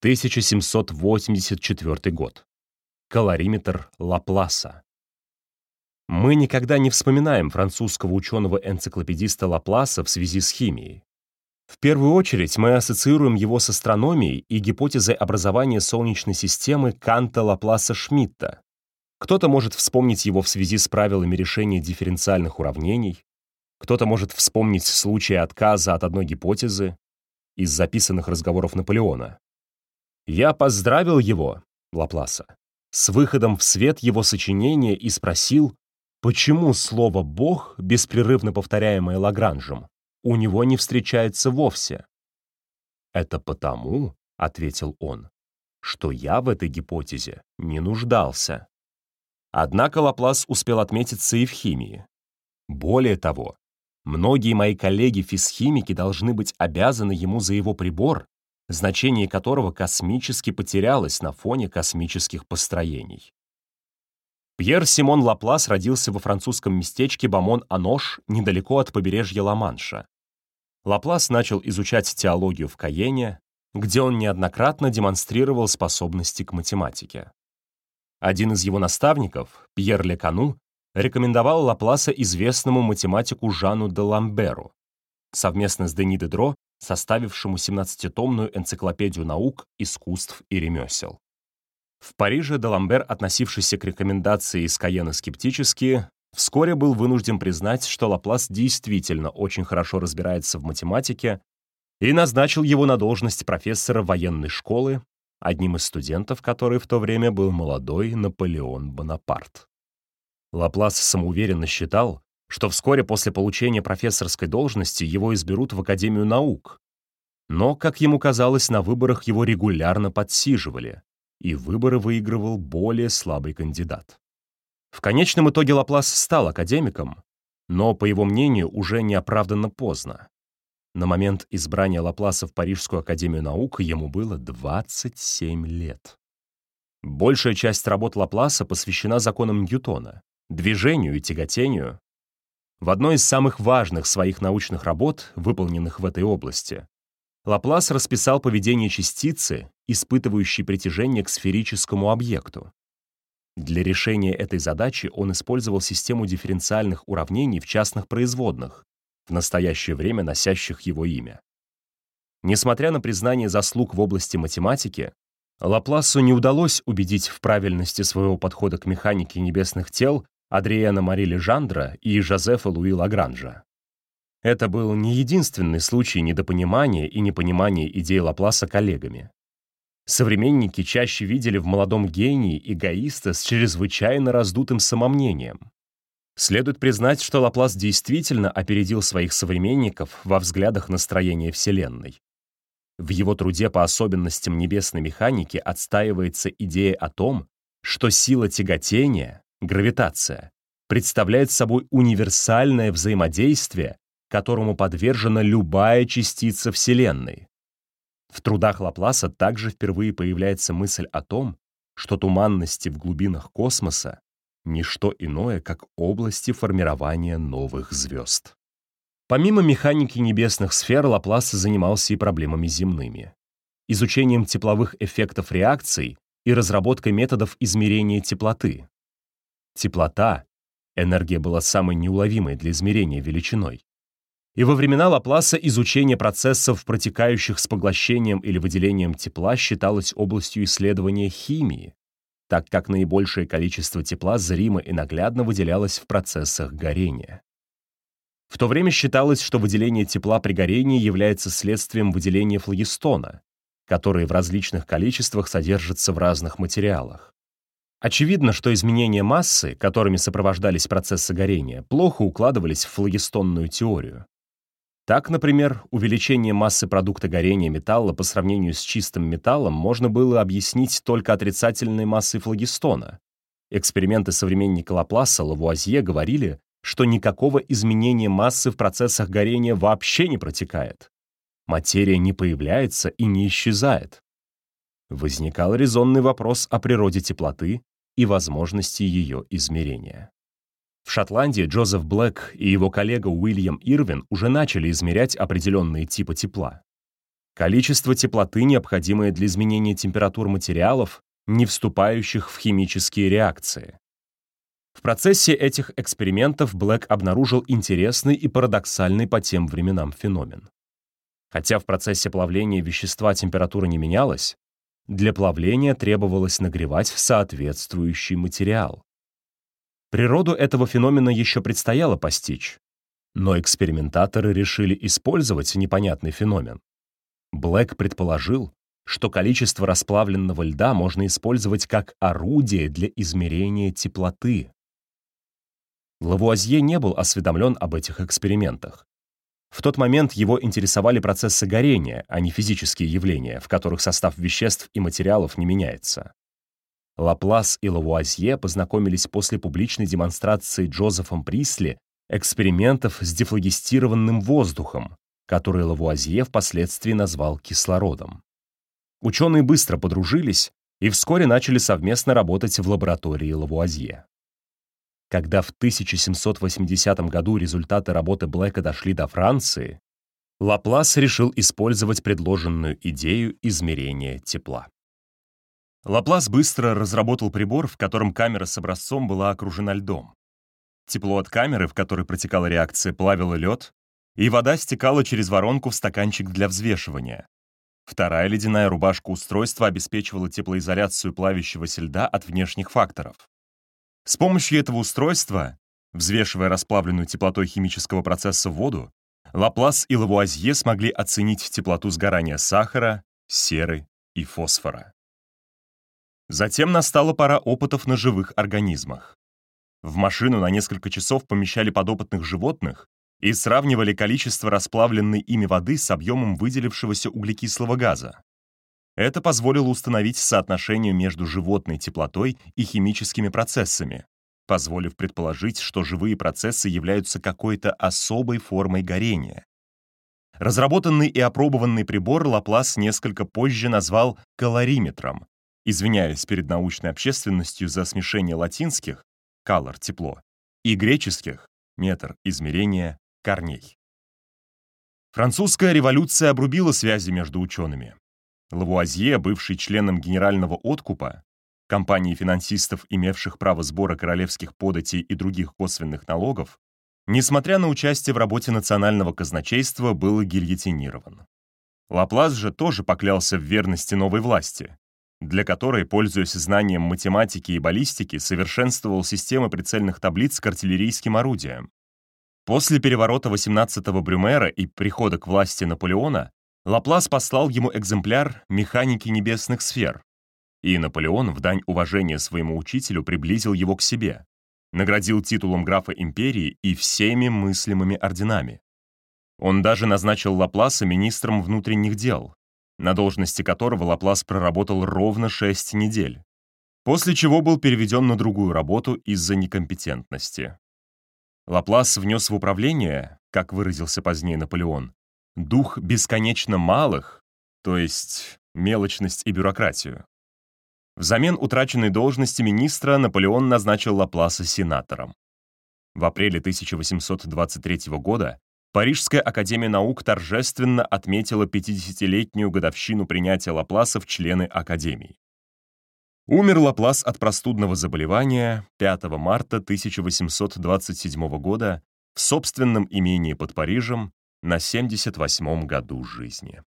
1784 год. Калориметр Лапласа. Мы никогда не вспоминаем французского ученого-энциклопедиста Лапласа в связи с химией. В первую очередь мы ассоциируем его с астрономией и гипотезой образования Солнечной системы Канта Лапласа Шмидта. Кто-то может вспомнить его в связи с правилами решения дифференциальных уравнений, кто-то может вспомнить случай отказа от одной гипотезы из записанных разговоров Наполеона. Я поздравил его, Лапласа, с выходом в свет его сочинения и спросил, почему слово «бог», беспрерывно повторяемое Лагранжем, у него не встречается вовсе. «Это потому», — ответил он, — «что я в этой гипотезе не нуждался». Однако Лаплас успел отметиться и в химии. Более того, многие мои коллеги-физхимики должны быть обязаны ему за его прибор, значение которого космически потерялось на фоне космических построений. Пьер Симон Лаплас родился во французском местечке Бамон-Анош, недалеко от побережья Ла-Манша. Лаплас начал изучать теологию в Каене, где он неоднократно демонстрировал способности к математике. Один из его наставников, Пьер Лекану, рекомендовал Лапласа известному математику Жану де Ламберу. Совместно с Дени Дедро составившему 17-томную энциклопедию наук, искусств и ремесел. В Париже Даламбер, относившийся к рекомендации из Каена скептически, вскоре был вынужден признать, что Лаплас действительно очень хорошо разбирается в математике и назначил его на должность профессора военной школы, одним из студентов которой в то время был молодой Наполеон Бонапарт. Лаплас самоуверенно считал, что вскоре после получения профессорской должности его изберут в Академию наук. Но, как ему казалось, на выборах его регулярно подсиживали, и выборы выигрывал более слабый кандидат. В конечном итоге Лаплас стал академиком, но, по его мнению, уже неоправданно поздно. На момент избрания Лапласа в Парижскую академию наук ему было 27 лет. Большая часть работ Лапласа посвящена законам Ньютона, движению и тяготению, в одной из самых важных своих научных работ, выполненных в этой области, Лаплас расписал поведение частицы, испытывающей притяжение к сферическому объекту. Для решения этой задачи он использовал систему дифференциальных уравнений в частных производных, в настоящее время носящих его имя. Несмотря на признание заслуг в области математики, Лапласу не удалось убедить в правильности своего подхода к механике небесных тел Адриена Мари Лежандра и Жозефа Луи Лагранжа. Это был не единственный случай недопонимания и непонимания идей Лапласа коллегами. Современники чаще видели в молодом гении эгоиста с чрезвычайно раздутым самомнением. Следует признать, что Лаплас действительно опередил своих современников во взглядах настроения Вселенной. В его труде по особенностям небесной механики отстаивается идея о том, что сила тяготения гравитация, представляет собой универсальное взаимодействие, которому подвержена любая частица Вселенной. В трудах Лапласа также впервые появляется мысль о том, что туманности в глубинах космоса — ничто иное, как области формирования новых звезд. Помимо механики небесных сфер, Лаплас занимался и проблемами земными. Изучением тепловых эффектов реакций и разработкой методов измерения теплоты, Теплота — энергия была самой неуловимой для измерения величиной. И во времена Лапласа изучение процессов, протекающих с поглощением или выделением тепла, считалось областью исследования химии, так как наибольшее количество тепла зримо и наглядно выделялось в процессах горения. В то время считалось, что выделение тепла при горении является следствием выделения флогистона, который в различных количествах содержится в разных материалах. Очевидно, что изменения массы, которыми сопровождались процессы горения, плохо укладывались в флогистонную теорию. Так, например, увеличение массы продукта горения металла по сравнению с чистым металлом можно было объяснить только отрицательной массой флогистона. Эксперименты современника Лапласа Лавуазье говорили, что никакого изменения массы в процессах горения вообще не протекает. Материя не появляется и не исчезает. Возникал резонный вопрос о природе теплоты и возможности ее измерения. В Шотландии Джозеф Блэк и его коллега Уильям Ирвин уже начали измерять определенные типы тепла. количество теплоты, необходимое для изменения температур материалов, не вступающих в химические реакции. В процессе этих экспериментов Блэк обнаружил интересный и парадоксальный по тем временам феномен. Хотя в процессе плавления вещества температура не менялась, для плавления требовалось нагревать соответствующий материал. Природу этого феномена еще предстояло постичь, но экспериментаторы решили использовать непонятный феномен. Блэк предположил, что количество расплавленного льда можно использовать как орудие для измерения теплоты. Лавуазье не был осведомлен об этих экспериментах. В тот момент его интересовали процессы горения, а не физические явления, в которых состав веществ и материалов не меняется. Лаплас и Лавуазье познакомились после публичной демонстрации Джозефом Присли экспериментов с дефлагистированным воздухом, который Лавуазье впоследствии назвал кислородом. Ученые быстро подружились и вскоре начали совместно работать в лаборатории Лавуазье. Когда в 1780 году результаты работы Блэка дошли до Франции, Лаплас решил использовать предложенную идею измерения тепла. Лаплас быстро разработал прибор, в котором камера с образцом была окружена льдом. Тепло от камеры, в которой протекала реакция, плавило лед, и вода стекала через воронку в стаканчик для взвешивания. Вторая ледяная рубашка устройства обеспечивала теплоизоляцию плавящегося льда от внешних факторов. С помощью этого устройства, взвешивая расплавленную теплотой химического процесса воду, Лаплас и Лавуазье смогли оценить теплоту сгорания сахара, серы и фосфора. Затем настала пора опытов на живых организмах. В машину на несколько часов помещали подопытных животных, и сравнивали количество расплавленной ими воды с объемом выделившегося углекислого газа. Это позволило установить соотношение между животной теплотой и химическими процессами, позволив предположить, что живые процессы являются какой-то особой формой горения. Разработанный и опробованный прибор Лаплас несколько позже назвал калориметром, извиняясь перед научной общественностью за смешение латинских «color» — тепло и греческих метр измерения корней. Французская революция обрубила связи между учеными. Лавуазье, бывший членом Генерального откупа, компании финансистов, имевших право сбора королевских податей и других косвенных налогов, несмотря на участие в работе национального казначейства, был гильотинирован. Лаплас же тоже поклялся в верности новой власти, для которой, пользуясь знанием математики и баллистики, совершенствовал системы прицельных таблиц к артиллерийским орудиям, После переворота 18-го Брюмера и прихода к власти Наполеона Лаплас послал ему экземпляр «Механики небесных сфер», и Наполеон в дань уважения своему учителю приблизил его к себе, наградил титулом графа империи и всеми мыслимыми орденами. Он даже назначил Лапласа министром внутренних дел, на должности которого Лаплас проработал ровно 6 недель, после чего был переведен на другую работу из-за некомпетентности. Лаплас внес в управление, как выразился позднее Наполеон, дух бесконечно малых, то есть мелочность и бюрократию. Взамен утраченной должности министра Наполеон назначил Лапласа сенатором. В апреле 1823 года Парижская академия наук торжественно отметила 50-летнюю годовщину принятия Лапласа в члены академии. Умер Лаплас от простудного заболевания 5 марта 1827 года в собственном имении под Парижем на 78 году жизни.